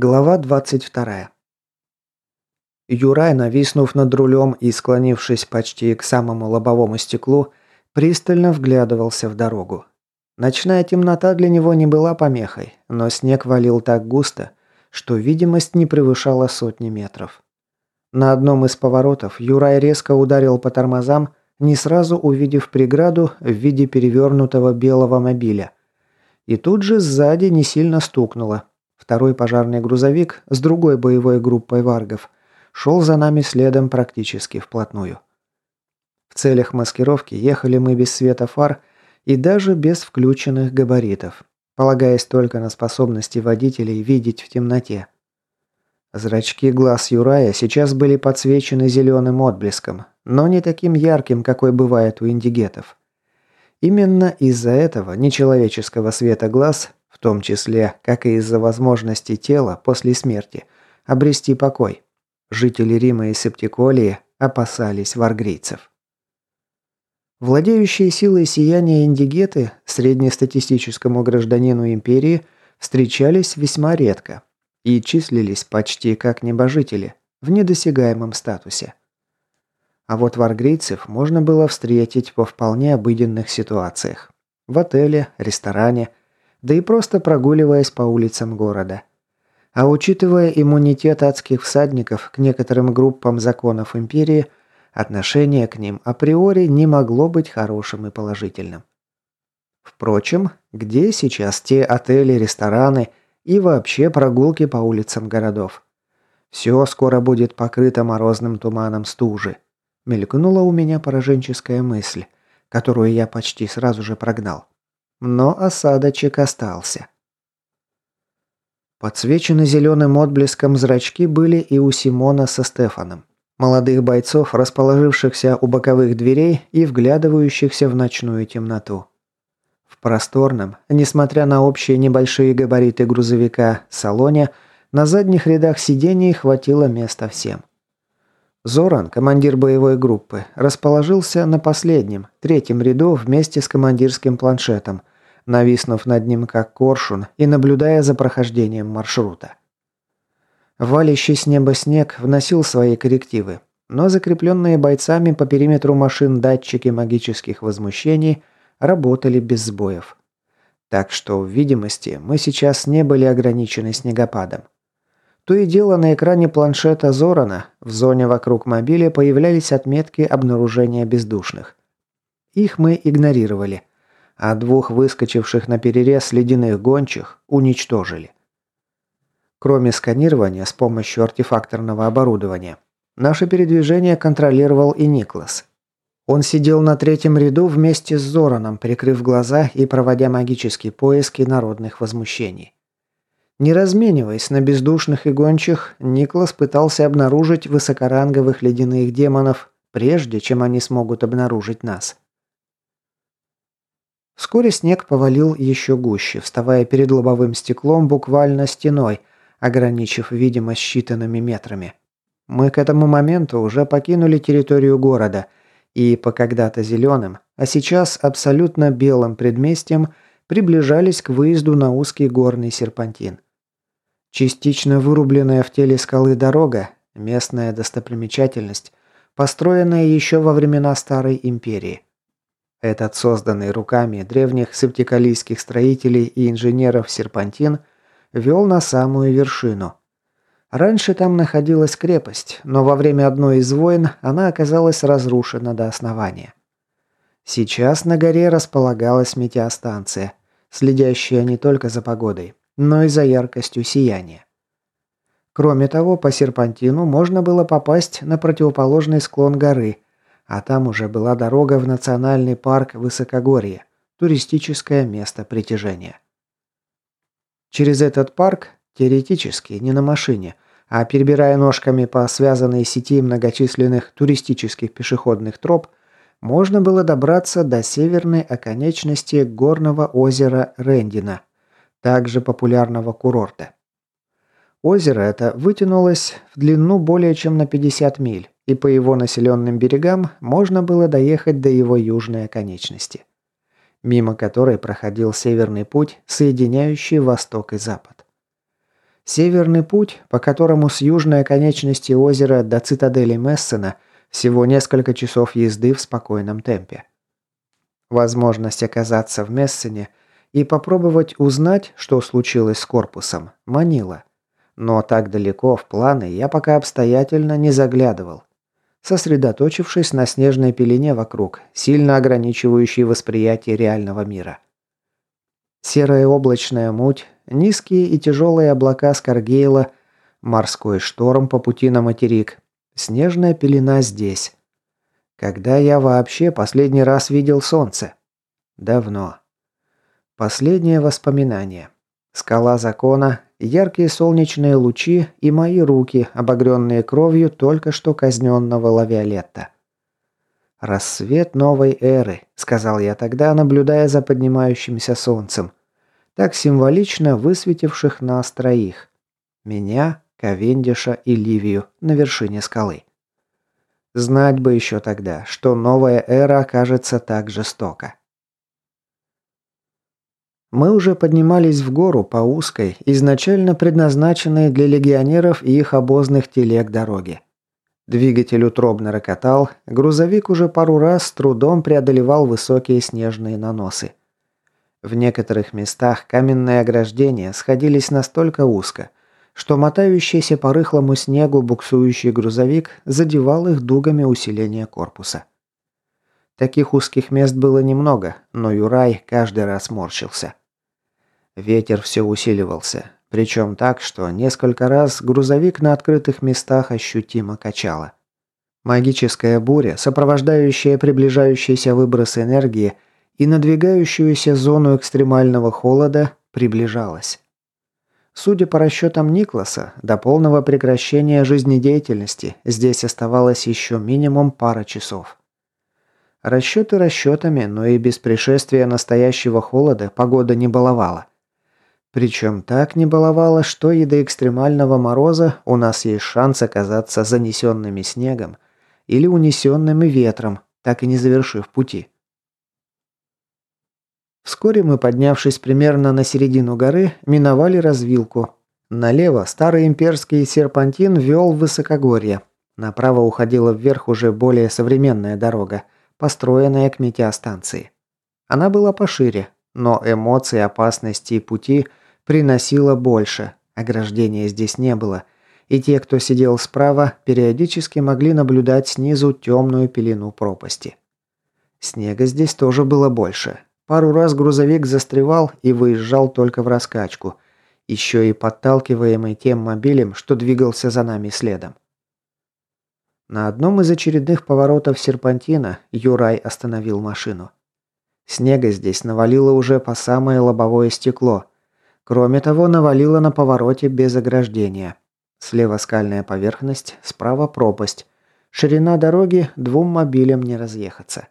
Глава 22. Юрай, нависнув над рулем и склонившись почти к самому лобовому стеклу, пристально вглядывался в дорогу. Ночная темнота для него не была помехой, но снег валил так густо, что видимость не превышала сотни метров. На одном из поворотов Юрай резко ударил по тормозам, не сразу увидев преграду в виде перевернутого белого мобиля. И тут же сзади не сильно стукнуло, Второй пожарный грузовик с другой боевой группой варгов шел за нами следом практически вплотную. В целях маскировки ехали мы без света фар и даже без включенных габаритов, полагаясь только на способности водителей видеть в темноте. Зрачки глаз Юрая сейчас были подсвечены зеленым отблеском, но не таким ярким, какой бывает у индигетов. Именно из-за этого нечеловеческого света глаз в том числе, как и из-за возможности тела после смерти обрести покой. Жители Рима и Септиколии опасались варгрийцев. Владеющие силой сияния индигеты среднестатистическому гражданину империи встречались весьма редко и числились почти как небожители в недосягаемом статусе. А вот варгрийцев можно было встретить во вполне обыденных ситуациях. В отеле, ресторане, да и просто прогуливаясь по улицам города. А учитывая иммунитет адских всадников к некоторым группам законов империи, отношение к ним априори не могло быть хорошим и положительным. Впрочем, где сейчас те отели, рестораны и вообще прогулки по улицам городов? Все скоро будет покрыто морозным туманом стужи. Мелькнула у меня пораженческая мысль, которую я почти сразу же прогнал. Но осадочек остался. Подсвечены зеленым отблеском зрачки были и у Симона со Стефаном. Молодых бойцов, расположившихся у боковых дверей и вглядывающихся в ночную темноту. В просторном, несмотря на общие небольшие габариты грузовика, салоне, на задних рядах сидений хватило места всем. Зоран, командир боевой группы, расположился на последнем, третьем ряду вместе с командирским планшетом, нависнув над ним как коршун и наблюдая за прохождением маршрута. Валящий с неба снег вносил свои коррективы, но закрепленные бойцами по периметру машин датчики магических возмущений работали без сбоев. Так что в видимости мы сейчас не были ограничены снегопадом. То и дело на экране планшета Зорана в зоне вокруг мобиля появлялись отметки обнаружения бездушных. Их мы игнорировали, а двух выскочивших на перерез ледяных гончих уничтожили. Кроме сканирования с помощью артефакторного оборудования, наше передвижение контролировал и Никлас. Он сидел на третьем ряду вместе с Зораном, прикрыв глаза и проводя магические поиски народных возмущений. Не размениваясь на бездушных и гончих, Никлас пытался обнаружить высокоранговых ледяных демонов, прежде чем они смогут обнаружить нас. Вскоре снег повалил еще гуще, вставая перед лобовым стеклом буквально стеной, ограничив видимость считанными метрами. Мы к этому моменту уже покинули территорию города и по когда-то зеленым, а сейчас абсолютно белым предместьям приближались к выезду на узкий горный серпантин. Частично вырубленная в теле скалы дорога, местная достопримечательность, построенная еще во времена Старой Империи. Этот созданный руками древних септикалийских строителей и инженеров серпантин вел на самую вершину. Раньше там находилась крепость, но во время одной из войн она оказалась разрушена до основания. Сейчас на горе располагалась метеостанция, следящая не только за погодой, но и за яркостью сияния. Кроме того, по серпантину можно было попасть на противоположный склон горы – а там уже была дорога в национальный парк Высокогорье, туристическое место притяжения. Через этот парк, теоретически, не на машине, а перебирая ножками по связанной сети многочисленных туристических пешеходных троп, можно было добраться до северной оконечности горного озера Рендина, также популярного курорта. Озеро это вытянулось в длину более чем на 50 миль, и по его населенным берегам можно было доехать до его южной оконечности, мимо которой проходил северный путь, соединяющий восток и запад. Северный путь, по которому с южной оконечности озера до цитадели Мессена всего несколько часов езды в спокойном темпе. Возможность оказаться в Мессене и попробовать узнать, что случилось с корпусом, манила. Но так далеко в планы я пока обстоятельно не заглядывал, сосредоточившись на снежной пелене вокруг, сильно ограничивающей восприятие реального мира. Серая облачная муть, низкие и тяжелые облака Скаргейла, морской шторм по пути на материк, снежная пелена здесь. Когда я вообще последний раз видел солнце? Давно. Последнее воспоминание. Скала закона, яркие солнечные лучи и мои руки, обогренные кровью только что казненного лавиолетта. «Рассвет новой эры», — сказал я тогда, наблюдая за поднимающимся солнцем, так символично высветивших нас троих. Меня, Ковендиша и Ливию на вершине скалы. Знать бы еще тогда, что новая эра окажется так жестока. Мы уже поднимались в гору по узкой, изначально предназначенной для легионеров и их обозных телег дороге. Двигатель утробно рокотал, грузовик уже пару раз с трудом преодолевал высокие снежные наносы. В некоторых местах каменные ограждения сходились настолько узко, что мотающийся по рыхлому снегу буксующий грузовик задевал их дугами усиления корпуса. Таких узких мест было немного, но Юрай каждый раз морщился. Ветер все усиливался, причем так, что несколько раз грузовик на открытых местах ощутимо качало. Магическая буря, сопровождающая приближающийся выброс энергии – и надвигающуюся зону экстремального холода приближалась. Судя по расчетам Никласа, до полного прекращения жизнедеятельности здесь оставалось еще минимум пара часов. Расчеты расчетами, но и без пришествия настоящего холода погода не баловала. Причем так не баловала, что и до экстремального мороза у нас есть шанс оказаться занесенными снегом или унесенными ветром, так и не завершив пути. Вскоре мы, поднявшись примерно на середину горы, миновали развилку. Налево старый имперский серпантин вел в высокогорье. Направо уходила вверх уже более современная дорога, построенная к метеостанции. Она была пошире, но эмоции опасности и пути приносила больше. Ограждения здесь не было, и те, кто сидел справа, периодически могли наблюдать снизу темную пелену пропасти. Снега здесь тоже было больше, Пару раз грузовик застревал и выезжал только в раскачку, еще и подталкиваемый тем мобилем, что двигался за нами следом. На одном из очередных поворотов серпантина Юрай остановил машину. Снега здесь навалило уже по самое лобовое стекло. Кроме того, навалило на повороте без ограждения. Слева скальная поверхность, справа пропасть. Ширина дороги двум мобилям не разъехаться.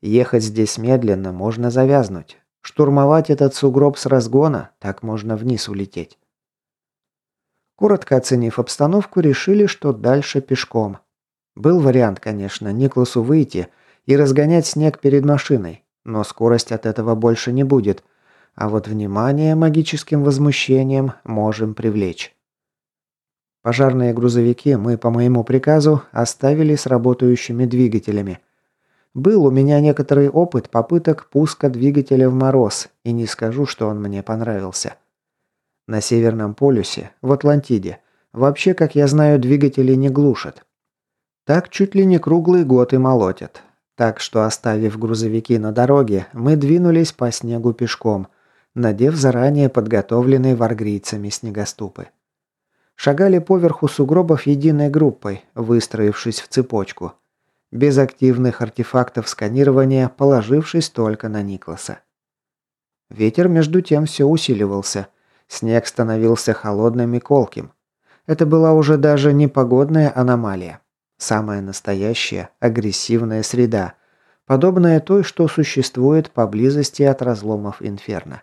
Ехать здесь медленно, можно завязнуть. Штурмовать этот сугроб с разгона, так можно вниз улететь. Коротко оценив обстановку, решили, что дальше пешком. Был вариант, конечно, Никласу выйти и разгонять снег перед машиной, но скорость от этого больше не будет, а вот внимание магическим возмущением можем привлечь. Пожарные грузовики мы, по моему приказу, оставили с работающими двигателями, был у меня некоторый опыт попыток пуска двигателя в мороз, и не скажу, что он мне понравился. На Северном полюсе, в Атлантиде, вообще, как я знаю, двигатели не глушат. Так чуть ли не круглый год и молотят. Так что, оставив грузовики на дороге, мы двинулись по снегу пешком, надев заранее подготовленные варгрийцами снегоступы. Шагали поверху сугробов единой группой, выстроившись в цепочку – без активных артефактов сканирования, положившись только на Никласа. Ветер между тем все усиливался. Снег становился холодным и колким. Это была уже даже не погодная аномалия. Самая настоящая, агрессивная среда, подобная той, что существует поблизости от разломов Инферно.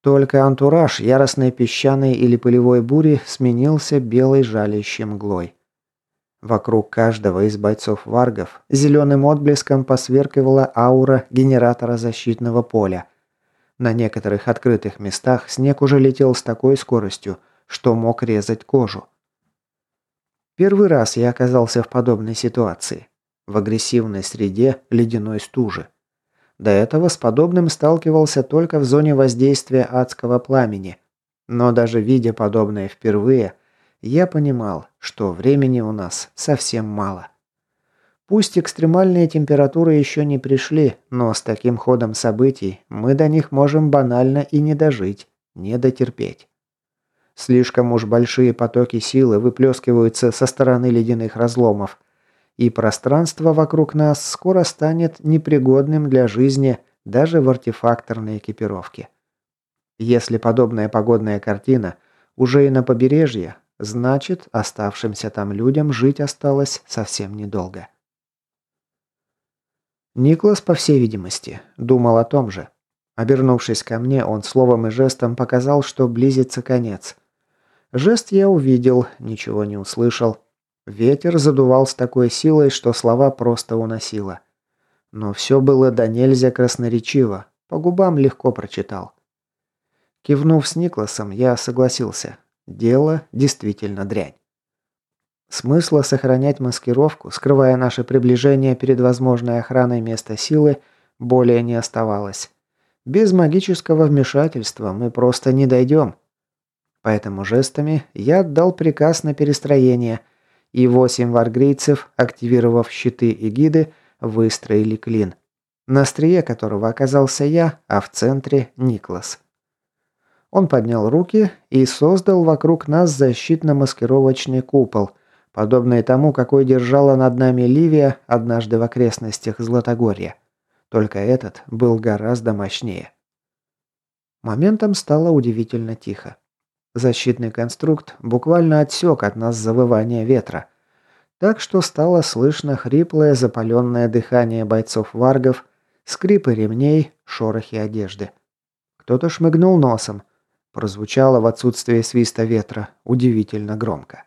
Только антураж яростной песчаной или пылевой бури сменился белой жалящей мглой. Вокруг каждого из бойцов варгов зеленым отблеском посверкивала аура генератора защитного поля. На некоторых открытых местах снег уже летел с такой скоростью, что мог резать кожу. Первый раз я оказался в подобной ситуации. В агрессивной среде ледяной стужи. До этого с подобным сталкивался только в зоне воздействия адского пламени. Но даже видя подобное впервые, я понимал, что времени у нас совсем мало. Пусть экстремальные температуры еще не пришли, но с таким ходом событий мы до них можем банально и не дожить, не дотерпеть. Слишком уж большие потоки силы выплескиваются со стороны ледяных разломов, и пространство вокруг нас скоро станет непригодным для жизни даже в артефакторной экипировке. Если подобная погодная картина уже и на побережье, значит, оставшимся там людям жить осталось совсем недолго. Никлас, по всей видимости, думал о том же. Обернувшись ко мне, он словом и жестом показал, что близится конец. Жест я увидел, ничего не услышал, Ветер задувал с такой силой, что слова просто уносило. Но все было до нельзя красноречиво, по губам легко прочитал. Кивнув с Никласом, я согласился. Дело действительно дрянь. Смысла сохранять маскировку, скрывая наше приближение перед возможной охраной места силы, более не оставалось. Без магического вмешательства мы просто не дойдем. Поэтому жестами я отдал приказ на перестроение – и восемь варгрейцев, активировав щиты и гиды, выстроили клин, на острие которого оказался я, а в центре Никлас. Он поднял руки и создал вокруг нас защитно-маскировочный купол, подобный тому, какой держала над нами Ливия однажды в окрестностях Златогорья. Только этот был гораздо мощнее. Моментом стало удивительно тихо. Защитный конструкт буквально отсек от нас завывание ветра. Так что стало слышно хриплое запаленное дыхание бойцов-варгов, скрипы ремней, шорохи одежды. Кто-то шмыгнул носом. Прозвучало в отсутствие свиста ветра удивительно громко.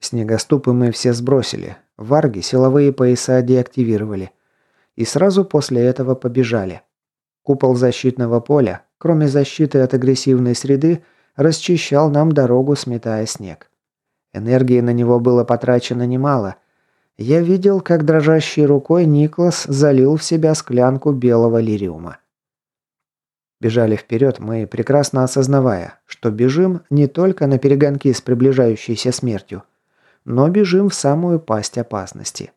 Снегоступы мы все сбросили. Варги силовые пояса деактивировали. И сразу после этого побежали. Купол защитного поля, кроме защиты от агрессивной среды, расчищал нам дорогу, сметая снег. Энергии на него было потрачено немало. Я видел, как дрожащей рукой Никлас залил в себя склянку белого лириума. Бежали вперед мы, прекрасно осознавая, что бежим не только на перегонки с приближающейся смертью, но бежим в самую пасть опасности.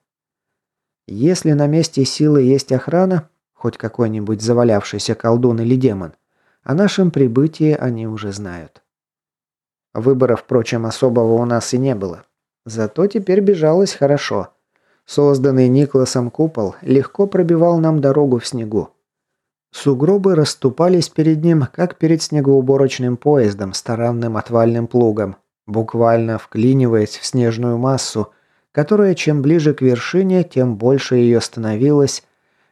Если на месте силы есть охрана, хоть какой-нибудь завалявшийся колдун или демон, о нашем прибытии они уже знают. Выбора, впрочем, особого у нас и не было. Зато теперь бежалось хорошо. Созданный Никласом купол легко пробивал нам дорогу в снегу. Сугробы расступались перед ним, как перед снегоуборочным поездом с таранным отвальным плугом, буквально вклиниваясь в снежную массу, которая чем ближе к вершине, тем больше ее становилось.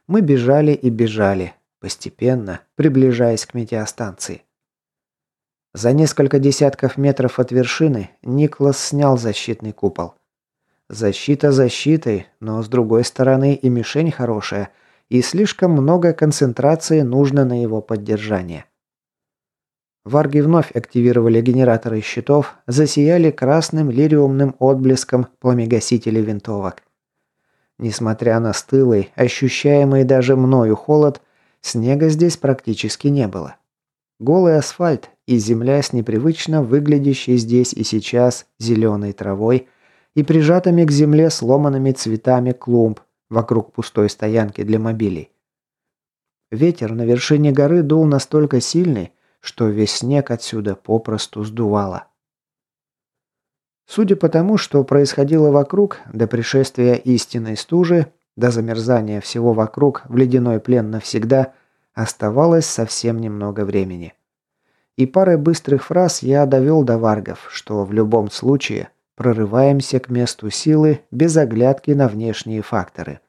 Мы бежали и бежали, постепенно приближаясь к метеостанции. За несколько десятков метров от вершины Никлас снял защитный купол. Защита защитой, но с другой стороны и мишень хорошая, и слишком много концентрации нужно на его поддержание. Варги вновь активировали генераторы щитов, засияли красным лириумным отблеском пламегасители винтовок. Несмотря на стылый, ощущаемый даже мною холод, Снега здесь практически не было. Голый асфальт и земля с непривычно выглядящей здесь и сейчас зеленой травой и прижатыми к земле сломанными цветами клумб вокруг пустой стоянки для мобилей. Ветер на вершине горы дул настолько сильный, что весь снег отсюда попросту сдувало. Судя по тому, что происходило вокруг, до пришествия истинной стужи, до замерзания всего вокруг в ледяной плен навсегда оставалось совсем немного времени. И парой быстрых фраз я довел до варгов, что в любом случае прорываемся к месту силы без оглядки на внешние факторы.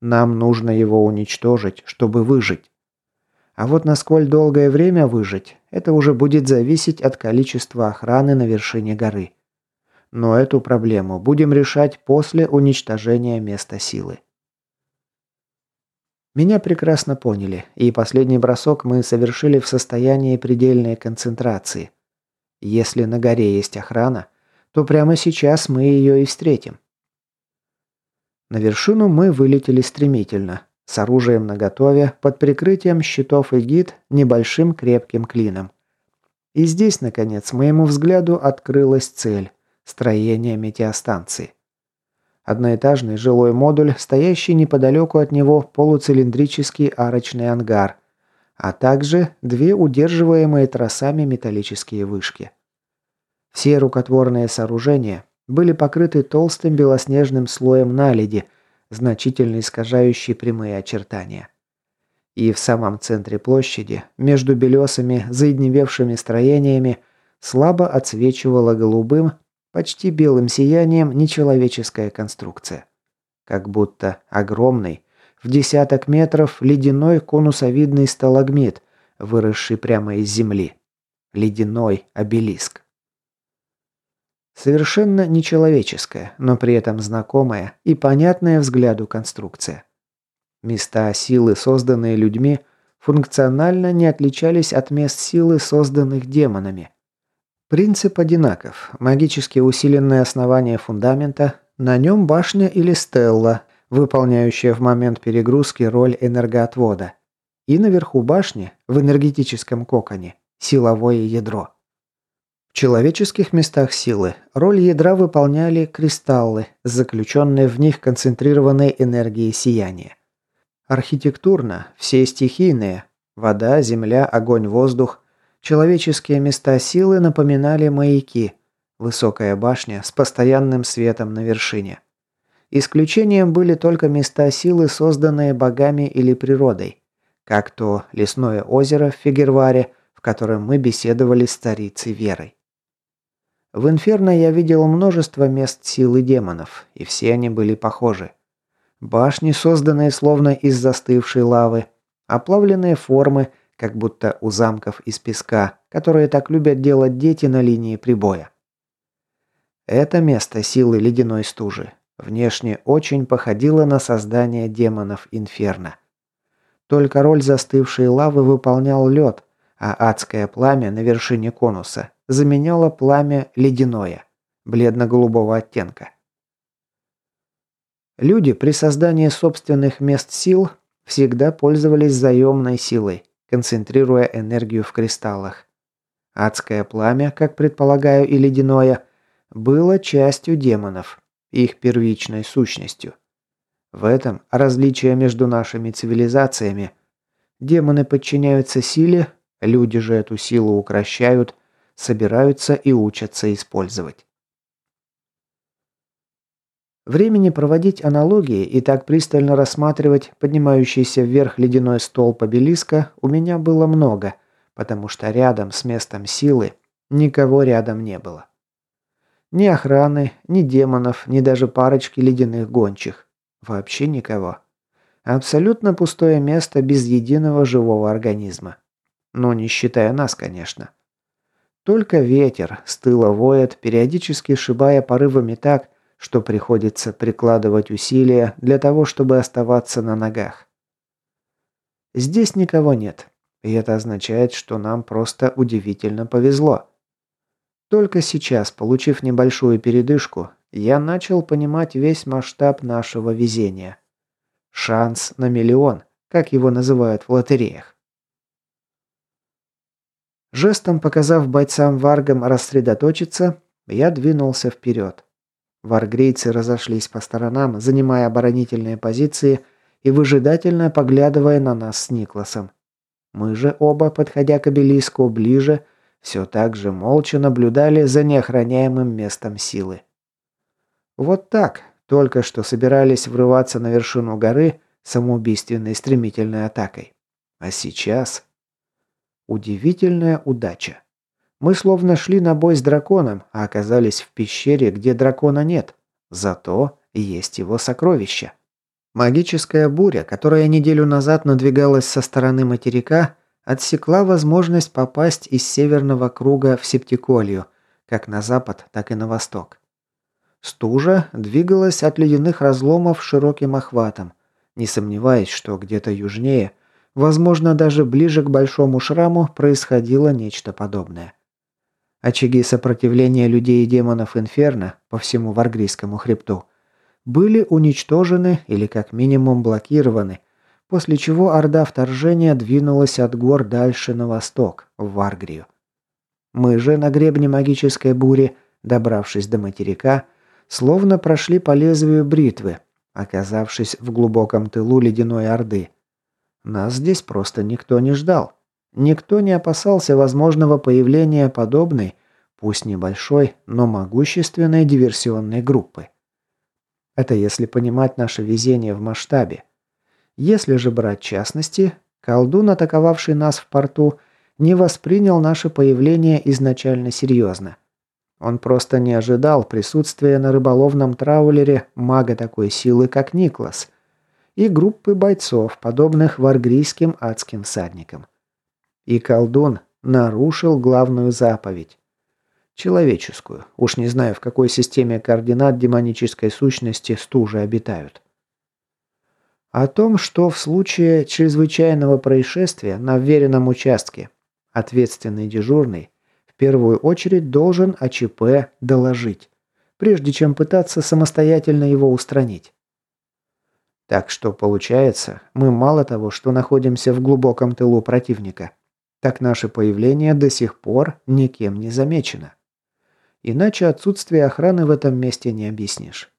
Нам нужно его уничтожить, чтобы выжить. А вот на сколь долгое время выжить, это уже будет зависеть от количества охраны на вершине горы. Но эту проблему будем решать после уничтожения места силы. Меня прекрасно поняли, и последний бросок мы совершили в состоянии предельной концентрации. Если на горе есть охрана, то прямо сейчас мы ее и встретим. На вершину мы вылетели стремительно, с оружием наготове, под прикрытием щитов и гид небольшим крепким клином. И здесь, наконец, моему взгляду открылась цель – строение метеостанции. Одноэтажный жилой модуль, стоящий неподалеку от него полуцилиндрический арочный ангар, а также две удерживаемые тросами металлические вышки. Все рукотворные сооружения были покрыты толстым белоснежным слоем наледи, значительно искажающей прямые очертания. И в самом центре площади, между белесыми, заедневевшими строениями, слабо отсвечивала голубым, почти белым сиянием нечеловеческая конструкция. Как будто огромный, в десяток метров ледяной конусовидный сталагмит, выросший прямо из земли. Ледяной обелиск. Совершенно нечеловеческая, но при этом знакомая и понятная взгляду конструкция. Места силы, созданные людьми, функционально не отличались от мест силы, созданных демонами. Принцип одинаков. Магически усиленное основание фундамента, на нем башня или стелла, выполняющая в момент перегрузки роль энергоотвода. И наверху башни, в энергетическом коконе, силовое ядро. В человеческих местах силы роль ядра выполняли кристаллы, заключенные в них концентрированной энергией сияния. Архитектурно все стихийные – вода, земля, огонь, воздух – человеческие места силы напоминали маяки, высокая башня с постоянным светом на вершине. Исключением были только места силы, созданные богами или природой, как то лесное озеро в Фигерваре, в котором мы беседовали с царицей Верой. В Инферно я видел множество мест силы демонов, и все они были похожи. Башни, созданные словно из застывшей лавы, оплавленные формы, как будто у замков из песка, которые так любят делать дети на линии прибоя. Это место силы ледяной стужи внешне очень походило на создание демонов Инферно. Только роль застывшей лавы выполнял лед, а адское пламя на вершине конуса заменяло пламя ледяное, бледно-голубого оттенка. Люди при создании собственных мест сил всегда пользовались заемной силой, концентрируя энергию в кристаллах. Адское пламя, как предполагаю и ледяное, было частью демонов, их первичной сущностью. В этом различие между нашими цивилизациями. Демоны подчиняются силе, люди же эту силу укращают, собираются и учатся использовать. Времени проводить аналогии и так пристально рассматривать поднимающийся вверх ледяной столб обелиска у меня было много, потому что рядом с местом силы никого рядом не было. Ни охраны, ни демонов, ни даже парочки ледяных гончих. Вообще никого. Абсолютно пустое место без единого живого организма. Ну, не считая нас, конечно. Только ветер стыло воет, периодически шибая порывами так, что приходится прикладывать усилия для того, чтобы оставаться на ногах. Здесь никого нет, и это означает, что нам просто удивительно повезло. Только сейчас, получив небольшую передышку, я начал понимать весь масштаб нашего везения. Шанс на миллион, как его называют в лотереях. Жестом показав бойцам варгам рассредоточиться, я двинулся вперед. Варгрейцы разошлись по сторонам, занимая оборонительные позиции и выжидательно поглядывая на нас с Никласом. Мы же оба, подходя к обелиску ближе, все так же молча наблюдали за неохраняемым местом силы. Вот так, только что собирались врываться на вершину горы самоубийственной стремительной атакой. А сейчас... Удивительная удача. Мы словно шли на бой с драконом, а оказались в пещере, где дракона нет. Зато есть его сокровища. Магическая буря, которая неделю назад надвигалась со стороны материка, отсекла возможность попасть из северного круга в Септиколью, как на запад, так и на восток. Стужа двигалась от ледяных разломов широким охватом, не сомневаясь, что где-то южнее, возможно даже ближе к большому шраму, происходило нечто подобное. Очаги сопротивления людей и демонов Инферно по всему Варгрийскому хребту были уничтожены или как минимум блокированы, после чего орда вторжения двинулась от гор дальше на восток, в Варгрию. Мы же на гребне магической бури, добравшись до материка, словно прошли по лезвию бритвы, оказавшись в глубоком тылу ледяной орды. Нас здесь просто никто не ждал. Никто не опасался возможного появления подобной, пусть небольшой, но могущественной диверсионной группы. Это если понимать наше везение в масштабе. Если же брать частности, колдун, атаковавший нас в порту, не воспринял наше появление изначально серьезно. Он просто не ожидал присутствия на рыболовном траулере мага такой силы, как Никлас, и группы бойцов, подобных варгрийским адским всадникам. И колдун нарушил главную заповедь. Человеческую. Уж не знаю, в какой системе координат демонической сущности стужи обитают. О том, что в случае чрезвычайного происшествия на вверенном участке ответственный дежурный в первую очередь должен о ЧП доложить, прежде чем пытаться самостоятельно его устранить. Так что получается, мы мало того, что находимся в глубоком тылу противника, так наше появление до сих пор никем не замечено. Иначе отсутствие охраны в этом месте не объяснишь.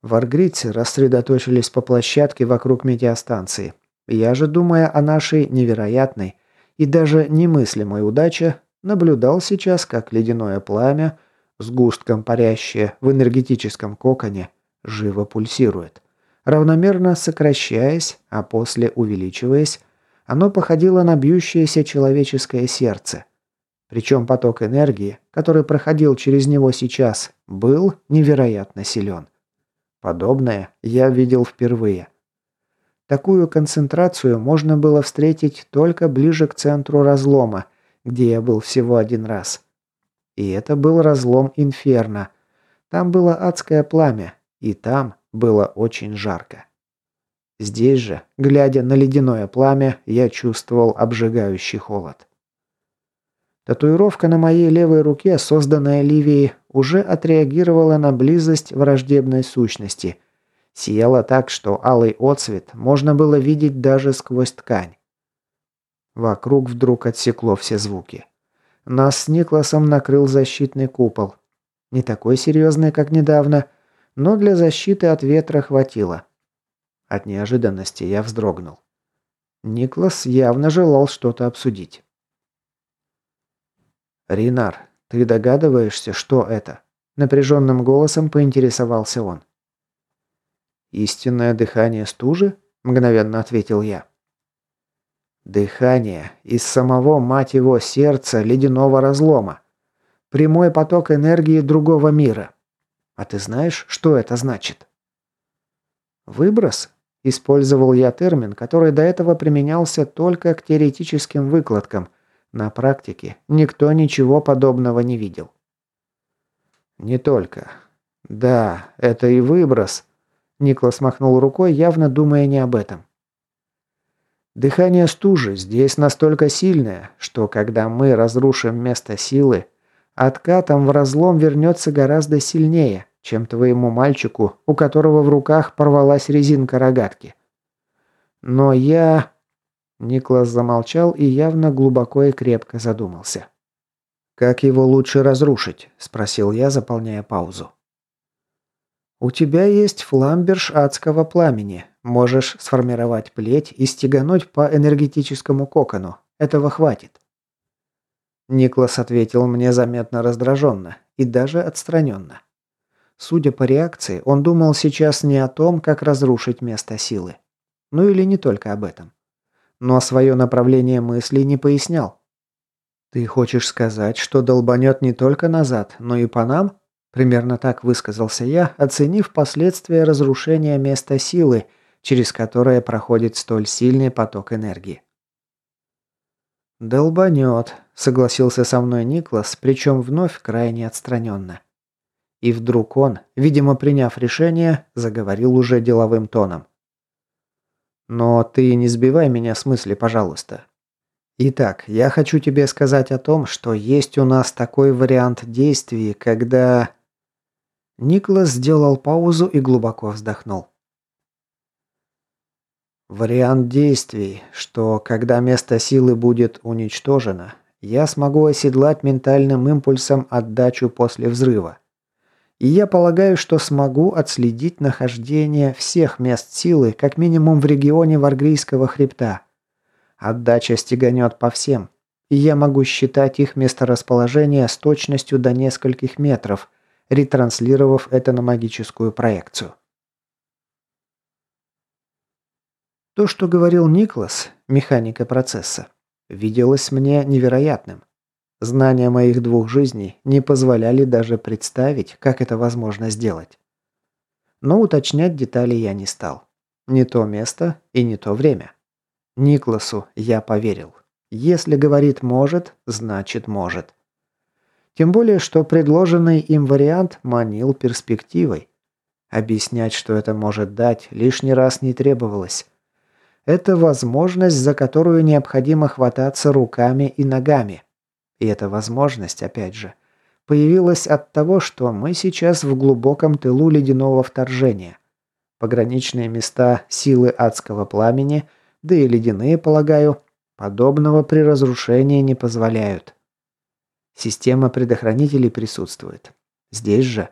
Варгридцы рассредоточились по площадке вокруг метеостанции. Я же, думая о нашей невероятной и даже немыслимой удаче, наблюдал сейчас, как ледяное пламя, сгустком парящее в энергетическом коконе, живо пульсирует, равномерно сокращаясь, а после увеличиваясь, оно походило на бьющееся человеческое сердце. Причем поток энергии, который проходил через него сейчас, был невероятно силен. Подобное я видел впервые. Такую концентрацию можно было встретить только ближе к центру разлома, где я был всего один раз. И это был разлом Инферно. Там было адское пламя, и там было очень жарко. Здесь же, глядя на ледяное пламя, я чувствовал обжигающий холод. Татуировка на моей левой руке, созданная Ливией, уже отреагировала на близость враждебной сущности. Сияла так, что алый отцвет можно было видеть даже сквозь ткань. Вокруг вдруг отсекло все звуки. Нас с Никласом накрыл защитный купол. Не такой серьезный, как недавно, но для защиты от ветра хватило. От неожиданности я вздрогнул. Никлас явно желал что-то обсудить. «Ринар, ты догадываешься, что это?» Напряженным голосом поинтересовался он. «Истинное дыхание стужи?» – мгновенно ответил я. «Дыхание из самого, мать его, сердца ледяного разлома. Прямой поток энергии другого мира. А ты знаешь, что это значит?» «Выброс?» Использовал я термин, который до этого применялся только к теоретическим выкладкам. На практике никто ничего подобного не видел. «Не только. Да, это и выброс», – Никлас махнул рукой, явно думая не об этом. «Дыхание стужи здесь настолько сильное, что когда мы разрушим место силы, откатом в разлом вернется гораздо сильнее, чем твоему мальчику, у которого в руках порвалась резинка рогатки. Но я...» Никлас замолчал и явно глубоко и крепко задумался. «Как его лучше разрушить?» – спросил я, заполняя паузу. «У тебя есть фламберш адского пламени. Можешь сформировать плеть и стегануть по энергетическому кокону. Этого хватит». Никлас ответил мне заметно раздраженно и даже отстраненно. Судя по реакции, он думал сейчас не о том, как разрушить место силы. Ну или не только об этом. Но свое направление мысли не пояснял. «Ты хочешь сказать, что долбанет не только назад, но и по нам?» Примерно так высказался я, оценив последствия разрушения места силы, через которое проходит столь сильный поток энергии. «Долбанет», — согласился со мной Никлас, причем вновь крайне отстраненно. И вдруг он, видимо, приняв решение, заговорил уже деловым тоном. «Но ты не сбивай меня с мысли, пожалуйста. Итак, я хочу тебе сказать о том, что есть у нас такой вариант действий, когда... Никлас сделал паузу и глубоко вздохнул. Вариант действий, что когда место силы будет уничтожено, я смогу оседлать ментальным импульсом отдачу после взрыва. И я полагаю, что смогу отследить нахождение всех мест силы, как минимум в регионе Варгрийского хребта. Отдача стеганет по всем, и я могу считать их месторасположение с точностью до нескольких метров, ретранслировав это на магическую проекцию. То, что говорил Никлас, механика процесса, виделось мне невероятным. Знания моих двух жизней не позволяли даже представить, как это возможно сделать. Но уточнять детали я не стал. Не то место и не то время. Никласу я поверил. Если говорит «может», значит «может». Тем более, что предложенный им вариант манил перспективой. Объяснять, что это может дать, лишний раз не требовалось. Это возможность, за которую необходимо хвататься руками и ногами. И эта возможность, опять же, появилась от того, что мы сейчас в глубоком тылу ледяного вторжения. Пограничные места силы адского пламени, да и ледяные, полагаю, подобного при разрушении не позволяют. Система предохранителей присутствует. Здесь же.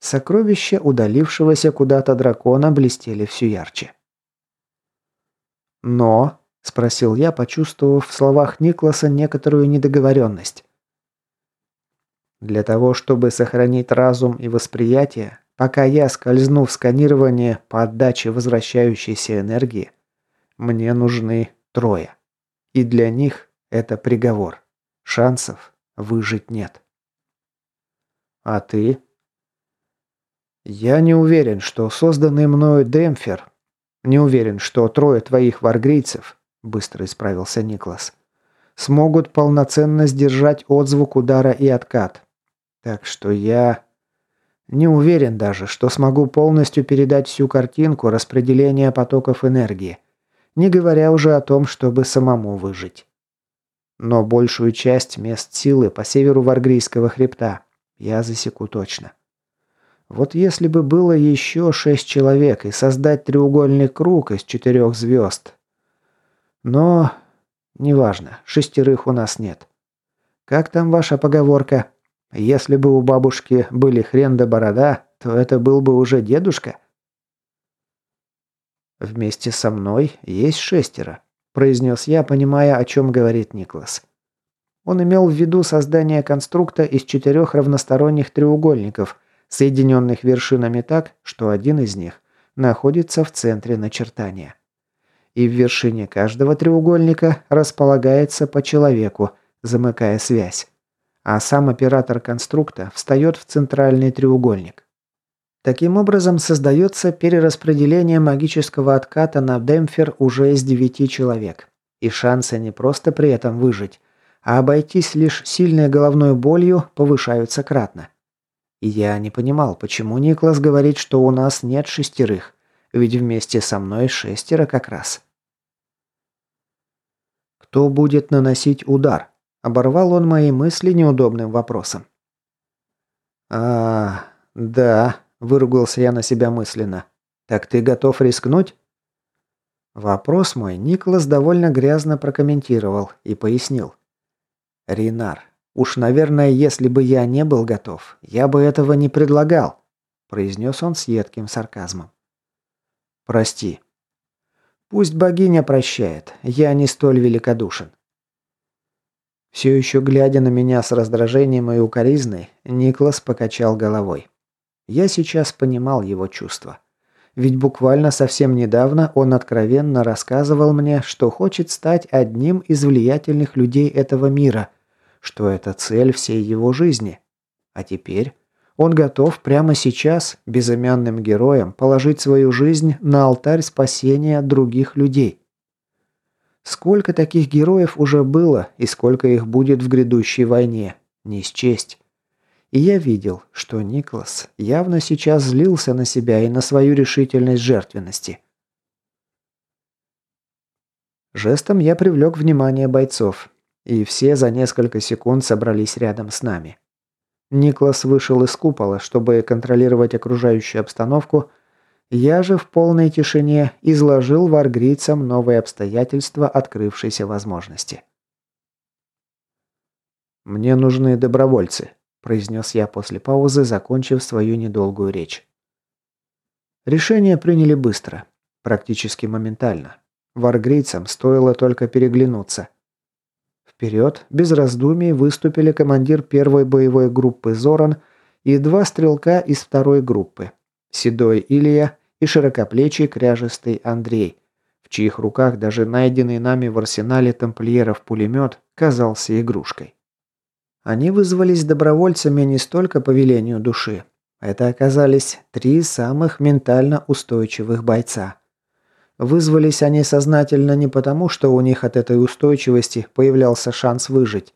Сокровища удалившегося куда-то дракона блестели все ярче. «Но?» – спросил я, почувствовав в словах Никласа некоторую недоговоренность. «Для того, чтобы сохранить разум и восприятие, пока я скользну в сканирование по отдаче возвращающейся энергии, мне нужны трое. И для них это приговор. Шансов выжить нет». «А ты?» «Я не уверен, что созданный мною Демпфер «Не уверен, что трое твоих варгрийцев», – быстро исправился Никлас, – «смогут полноценно сдержать отзвук удара и откат. Так что я...» «Не уверен даже, что смогу полностью передать всю картинку распределения потоков энергии, не говоря уже о том, чтобы самому выжить. Но большую часть мест силы по северу Варгрийского хребта я засеку точно». Вот если бы было еще шесть человек и создать треугольный круг из четырех звезд. Но... Неважно, шестерых у нас нет. Как там ваша поговорка? Если бы у бабушки были хрен да борода, то это был бы уже дедушка. Вместе со мной есть шестеро, произнес я, понимая, о чем говорит Никлас. Он имел в виду создание конструкта из четырех равносторонних треугольников – соединенных вершинами так, что один из них находится в центре начертания. И в вершине каждого треугольника располагается по человеку, замыкая связь. А сам оператор конструкта встает в центральный треугольник. Таким образом создается перераспределение магического отката на демпфер уже из девяти человек. И шансы не просто при этом выжить, а обойтись лишь сильной головной болью повышаются кратно. И я не понимал, почему Никлас говорит, что у нас нет шестерых, ведь вместе со мной шестеро как раз. Кто будет наносить удар? Оборвал он мои мысли неудобным вопросом. А, да, выругался я на себя мысленно. Так ты готов рискнуть? Вопрос мой Никлас довольно грязно прокомментировал и пояснил. Ринар, «Уж, наверное, если бы я не был готов, я бы этого не предлагал», произнес он с едким сарказмом. «Прости». «Пусть богиня прощает, я не столь великодушен». Все еще глядя на меня с раздражением и укоризной, Никлас покачал головой. Я сейчас понимал его чувства. Ведь буквально совсем недавно он откровенно рассказывал мне, что хочет стать одним из влиятельных людей этого мира – что это цель всей его жизни. А теперь он готов прямо сейчас безымянным героем положить свою жизнь на алтарь спасения других людей. Сколько таких героев уже было и сколько их будет в грядущей войне, не счесть. И я видел, что Никлас явно сейчас злился на себя и на свою решительность жертвенности. Жестом я привлек внимание бойцов, и все за несколько секунд собрались рядом с нами. Никлас вышел из купола, чтобы контролировать окружающую обстановку, я же в полной тишине изложил варгрийцам новые обстоятельства открывшейся возможности. «Мне нужны добровольцы», – произнес я после паузы, закончив свою недолгую речь. Решение приняли быстро, практически моментально. Варгрийцам стоило только переглянуться. Вперед, без раздумий, выступили командир первой боевой группы Зоран и два стрелка из второй группы – Седой Илья и широкоплечий кряжестый Андрей, в чьих руках даже найденный нами в арсенале тамплиеров пулемет казался игрушкой. Они вызвались добровольцами не столько по велению души. Это оказались три самых ментально устойчивых бойца. Вызвались они сознательно не потому, что у них от этой устойчивости появлялся шанс выжить,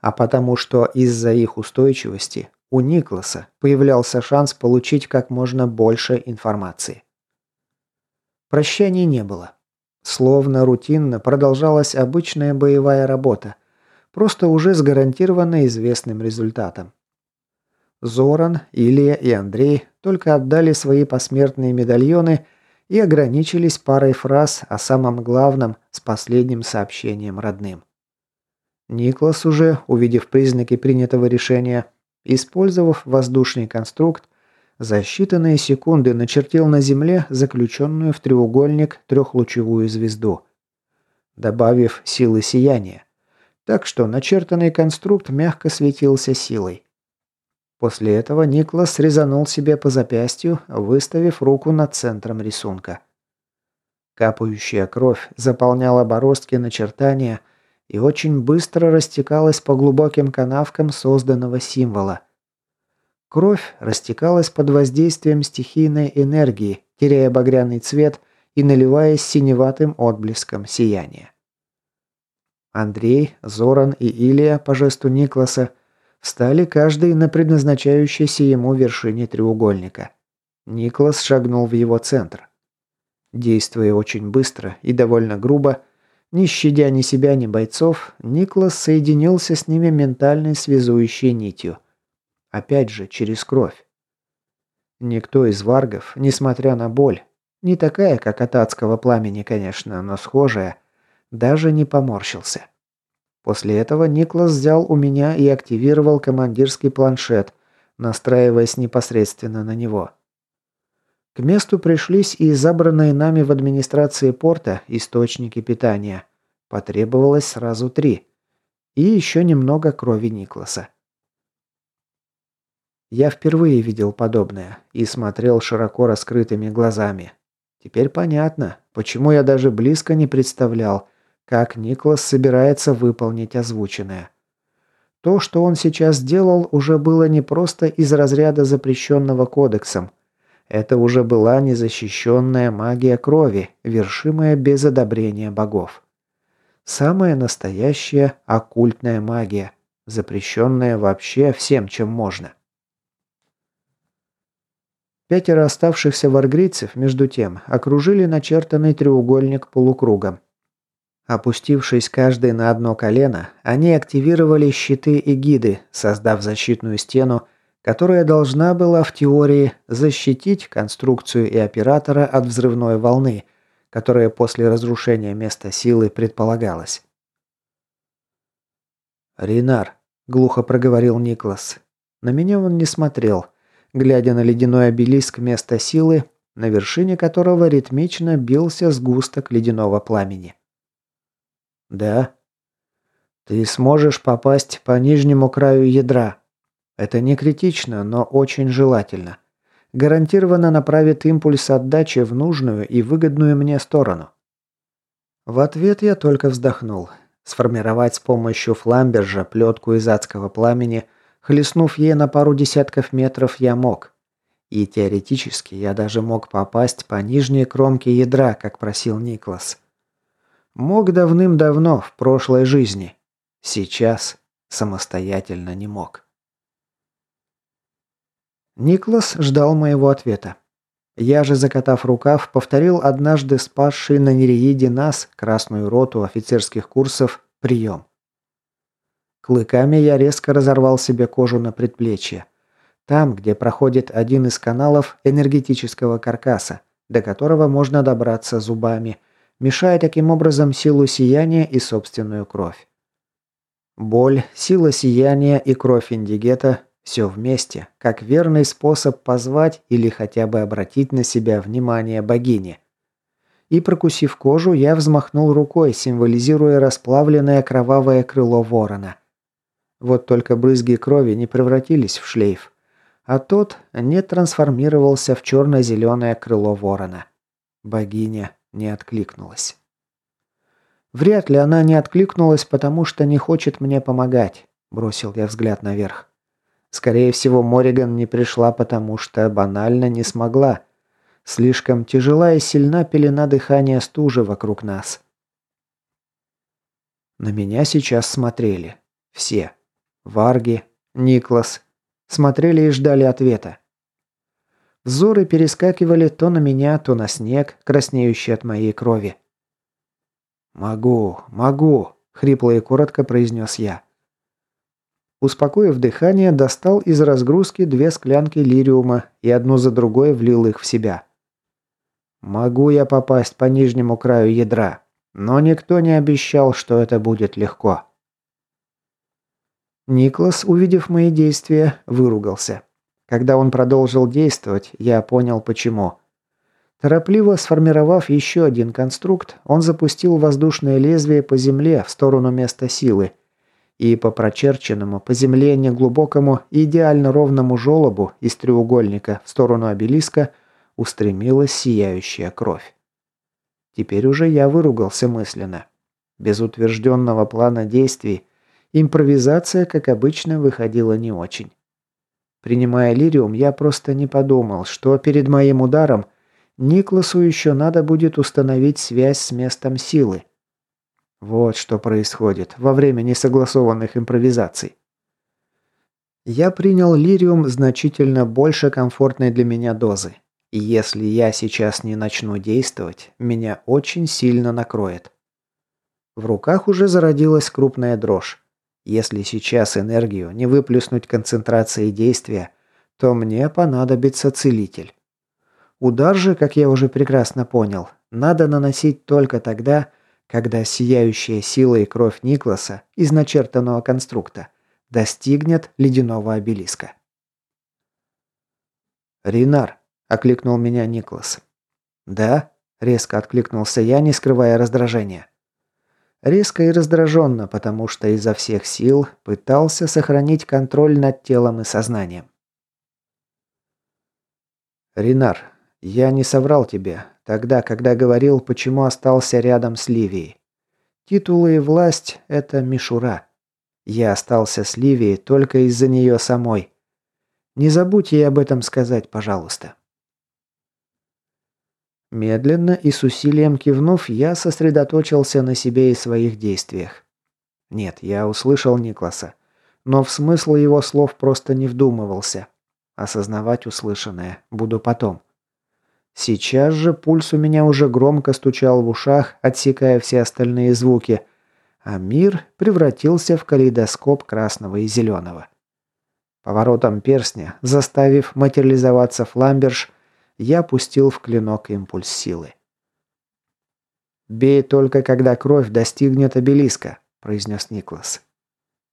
а потому что из-за их устойчивости у Никласа появлялся шанс получить как можно больше информации. Прощаний не было. Словно рутинно продолжалась обычная боевая работа, просто уже с гарантированно известным результатом. Зоран, Илья и Андрей только отдали свои посмертные медальоны и ограничились парой фраз о самом главном с последним сообщением родным. Никлас уже, увидев признаки принятого решения, использовав воздушный конструкт, за считанные секунды начертил на земле заключенную в треугольник трехлучевую звезду, добавив силы сияния, так что начертанный конструкт мягко светился силой. После этого Никлас резанул себе по запястью, выставив руку над центром рисунка. Капающая кровь заполняла бороздки начертания и очень быстро растекалась по глубоким канавкам созданного символа. Кровь растекалась под воздействием стихийной энергии, теряя багряный цвет и наливаясь синеватым отблеском сияния. Андрей, Зоран и Илия по жесту Никласа встали каждый на предназначающейся ему вершине треугольника. Никлас шагнул в его центр. Действуя очень быстро и довольно грубо, не щадя ни себя, ни бойцов, Никлас соединился с ними ментальной связующей нитью. Опять же, через кровь. Никто из варгов, несмотря на боль, не такая, как от адского пламени, конечно, но схожая, даже не поморщился. После этого Никлас взял у меня и активировал командирский планшет, настраиваясь непосредственно на него. К месту пришлись и забранные нами в администрации порта источники питания. Потребовалось сразу три. И еще немного крови Никласа. Я впервые видел подобное и смотрел широко раскрытыми глазами. Теперь понятно, почему я даже близко не представлял, как Никлас собирается выполнить озвученное. То, что он сейчас сделал, уже было не просто из разряда запрещенного кодексом. Это уже была незащищенная магия крови, вершимая без одобрения богов. Самая настоящая оккультная магия, запрещенная вообще всем, чем можно. Пятеро оставшихся варгрийцев, между тем, окружили начертанный треугольник полукругом. Опустившись каждый на одно колено, они активировали щиты и гиды, создав защитную стену, которая должна была в теории защитить конструкцию и оператора от взрывной волны, которая после разрушения места силы предполагалась. «Ринар», — глухо проговорил Никлас. На меня он не смотрел, глядя на ледяной обелиск места силы, на вершине которого ритмично бился сгусток ледяного пламени. «Да». «Ты сможешь попасть по нижнему краю ядра. Это не критично, но очень желательно. Гарантированно направит импульс отдачи в нужную и выгодную мне сторону». В ответ я только вздохнул. Сформировать с помощью фламбержа плетку из адского пламени, хлестнув ей на пару десятков метров, я мог. И теоретически я даже мог попасть по нижней кромке ядра, как просил Никлас. Мог давным-давно, в прошлой жизни. Сейчас самостоятельно не мог. Никлас ждал моего ответа. Я же, закатав рукав, повторил однажды спасший на Нереиде нас, красную роту офицерских курсов, прием. Клыками я резко разорвал себе кожу на предплечье. Там, где проходит один из каналов энергетического каркаса, до которого можно добраться зубами, мешая таким образом силу сияния и собственную кровь. Боль, сила сияния и кровь индигета – все вместе, как верный способ позвать или хотя бы обратить на себя внимание богини. И прокусив кожу, я взмахнул рукой, символизируя расплавленное кровавое крыло ворона. Вот только брызги крови не превратились в шлейф а тот не трансформировался в черно-зеленое крыло ворона. Богиня не откликнулась. Вряд ли она не откликнулась, потому что не хочет мне помогать, бросил я взгляд наверх. Скорее всего, Мориган не пришла, потому что банально не смогла. Слишком тяжела и сильна пелена дыхания стужи вокруг нас. На меня сейчас смотрели. Все. Варги, Никлас, Смотрели и ждали ответа. Взоры перескакивали то на меня, то на снег, краснеющий от моей крови. «Могу, могу», — хрипло и коротко произнес я. Успокоив дыхание, достал из разгрузки две склянки лириума и одну за другой влил их в себя. «Могу я попасть по нижнему краю ядра, но никто не обещал, что это будет легко». Никлас, увидев мои действия, выругался. Когда он продолжил действовать, я понял почему. Торопливо сформировав еще один конструкт, он запустил воздушное лезвие по земле в сторону места силы. И по прочерченному по земле неглубокому идеально ровному желобу из треугольника в сторону обелиска устремилась сияющая кровь. Теперь уже я выругался мысленно. Без утвержденного плана действий Импровизация, как обычно, выходила не очень. Принимая лириум, я просто не подумал, что перед моим ударом Никласу еще надо будет установить связь с местом силы. Вот что происходит во время несогласованных импровизаций. Я принял лириум значительно больше комфортной для меня дозы. И если я сейчас не начну действовать, меня очень сильно накроет. В руках уже зародилась крупная дрожь. Если сейчас энергию не выплюснуть концентрацией действия, то мне понадобится целитель. Удар же, как я уже прекрасно понял, надо наносить только тогда, когда сияющая сила и кровь Никласа из начертанного конструкта достигнет ледяного обелиска. «Ринар», — окликнул меня Никлас. «Да?» — резко откликнулся я, не скрывая раздражения. Резко и раздраженно, потому что изо всех сил пытался сохранить контроль над телом и сознанием. «Ринар, я не соврал тебе, тогда, когда говорил, почему остался рядом с Ливией. Титулы и власть – это мишура. Я остался с Ливией только из-за нее самой. Не забудь ей об этом сказать, пожалуйста». Медленно и с усилием кивнув, я сосредоточился на себе и своих действиях. Нет, я услышал Никласа, но в смысл его слов просто не вдумывался. Осознавать услышанное буду потом. Сейчас же пульс у меня уже громко стучал в ушах, отсекая все остальные звуки, а мир превратился в калейдоскоп красного и зеленого. Поворотом перстня, заставив материализоваться фламберш, я пустил в клинок импульс силы. «Бей только, когда кровь достигнет обелиска», – произнес Никлас.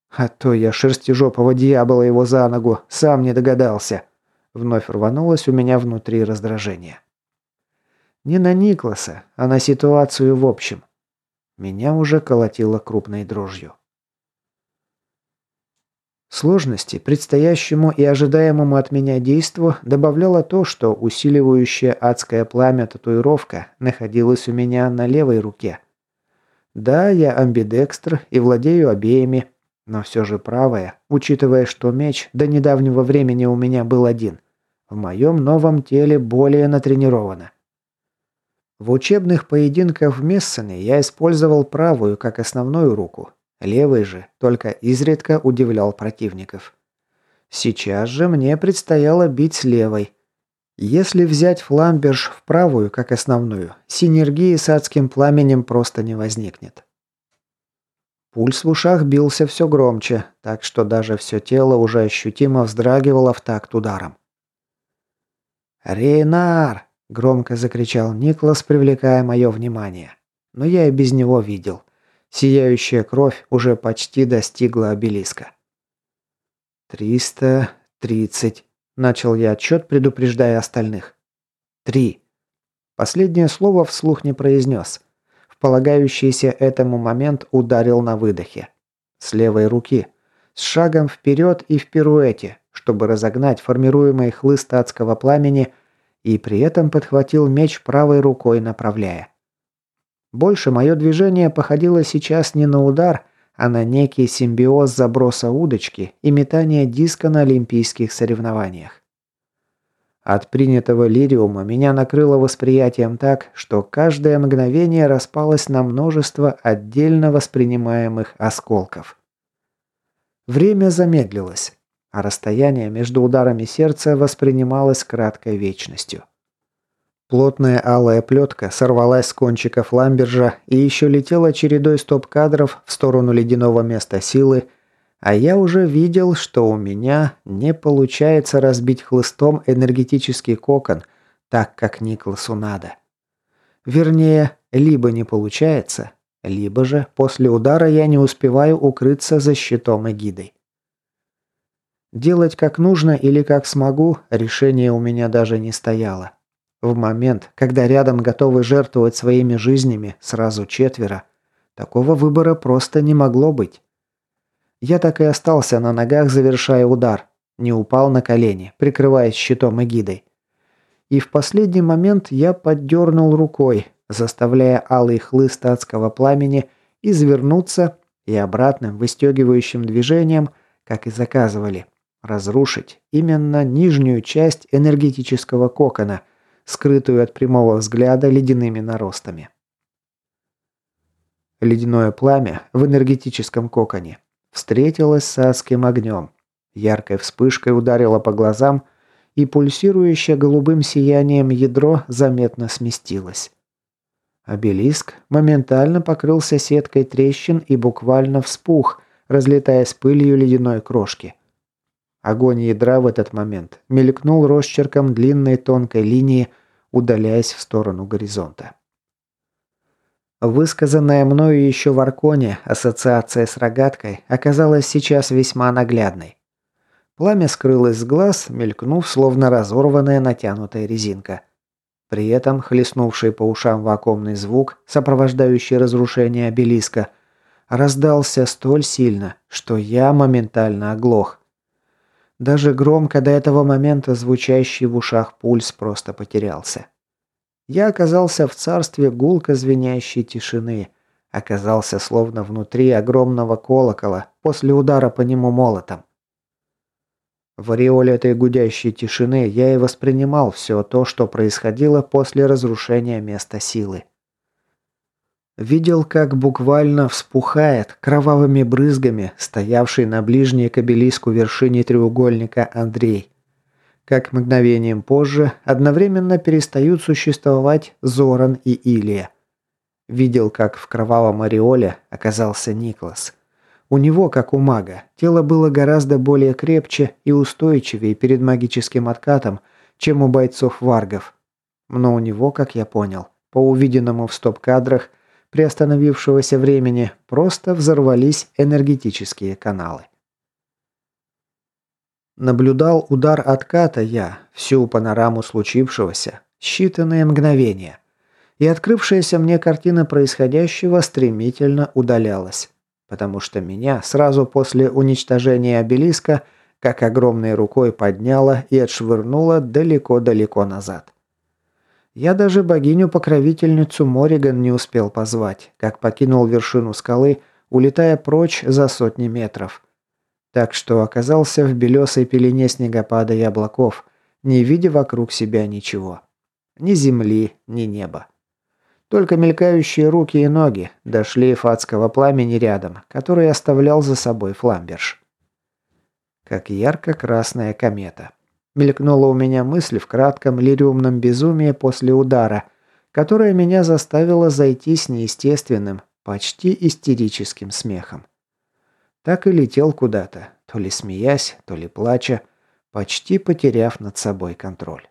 «А то я шерстежопого дьявола его за ногу, сам не догадался». Вновь рванулось у меня внутри раздражение. Не на Никласа, а на ситуацию в общем. Меня уже колотило крупной дрожью. Сложности предстоящему и ожидаемому от меня действу добавляло то, что усиливающая адское пламя татуировка находилась у меня на левой руке. Да, я амбидекстр и владею обеими, но все же правая, учитывая, что меч до недавнего времени у меня был один, в моем новом теле более натренирована. В учебных поединках в Мессене я использовал правую как основную руку, Левый же только изредка удивлял противников. Сейчас же мне предстояло бить с левой. Если взять фламберж в правую, как основную, синергии с адским пламенем просто не возникнет. Пульс в ушах бился все громче, так что даже все тело уже ощутимо вздрагивало в такт ударом. «Рейнар!» – громко закричал Никлас, привлекая мое внимание. Но я и без него видел. Сияющая кровь уже почти достигла обелиска. «Триста тридцать», – начал я отчет, предупреждая остальных. «Три». Последнее слово вслух не произнес. В полагающийся этому момент ударил на выдохе. С левой руки. С шагом вперед и в пируэте, чтобы разогнать формируемый хлыст адского пламени и при этом подхватил меч правой рукой, направляя. Больше мое движение походило сейчас не на удар, а на некий симбиоз заброса удочки и метания диска на олимпийских соревнованиях. От принятого лириума меня накрыло восприятием так, что каждое мгновение распалось на множество отдельно воспринимаемых осколков. Время замедлилось, а расстояние между ударами сердца воспринималось краткой вечностью. Плотная алая плетка сорвалась с кончиков ламбержа и еще летела чередой стоп-кадров в сторону ледяного места силы, а я уже видел, что у меня не получается разбить хлыстом энергетический кокон, так как Никласу надо. Вернее, либо не получается, либо же после удара я не успеваю укрыться за щитом и гидой. Делать как нужно или как смогу, решение у меня даже не стояло. В момент, когда рядом готовы жертвовать своими жизнями сразу четверо, такого выбора просто не могло быть. Я так и остался на ногах, завершая удар, не упал на колени, прикрываясь щитом и гидой. И в последний момент я поддернул рукой, заставляя алый хлыст адского пламени извернуться и обратным выстегивающим движением, как и заказывали, разрушить именно нижнюю часть энергетического кокона – скрытую от прямого взгляда ледяными наростами. Ледяное пламя в энергетическом коконе встретилось с адским огнем, яркой вспышкой ударило по глазам, и пульсирующее голубым сиянием ядро заметно сместилось. Обелиск моментально покрылся сеткой трещин и буквально вспух, разлетаясь пылью ледяной крошки. Огонь ядра в этот момент мелькнул росчерком длинной тонкой линии, удаляясь в сторону горизонта. Высказанная мною еще в Арконе ассоциация с рогаткой оказалась сейчас весьма наглядной. Пламя скрылось с глаз, мелькнув, словно разорванная натянутая резинка. При этом хлестнувший по ушам вакуумный звук, сопровождающий разрушение обелиска, раздался столь сильно, что я моментально оглох. Даже громко до этого момента звучащий в ушах пульс просто потерялся. Я оказался в царстве гулко звенящей тишины, оказался словно внутри огромного колокола после удара по нему молотом. В ореоле этой гудящей тишины я и воспринимал все то, что происходило после разрушения места силы. Видел, как буквально вспухает кровавыми брызгами стоявший на ближней к обелиску вершине треугольника Андрей. Как мгновением позже одновременно перестают существовать Зоран и Илия. Видел, как в кровавом ореоле оказался Никлас. У него, как у мага, тело было гораздо более крепче и устойчивее перед магическим откатом, чем у бойцов варгов. Но у него, как я понял, по увиденному в стоп-кадрах – при остановившегося времени просто взорвались энергетические каналы. Наблюдал удар отката я, всю панораму случившегося, считанные мгновения. И открывшаяся мне картина происходящего стремительно удалялась, потому что меня сразу после уничтожения обелиска как огромной рукой подняла и отшвырнула далеко-далеко назад. Я даже богиню-покровительницу Мориган не успел позвать, как покинул вершину скалы, улетая прочь за сотни метров. Так что оказался в белесой пелене снегопада и облаков, не видя вокруг себя ничего. Ни земли, ни неба. Только мелькающие руки и ноги, до шлейф адского пламени рядом, который оставлял за собой фламберж. Как ярко-красная комета. Мелькнула у меня мысль в кратком лириумном безумии после удара, которая меня заставила зайти с неестественным, почти истерическим смехом. Так и летел куда-то, то ли смеясь, то ли плача, почти потеряв над собой контроль.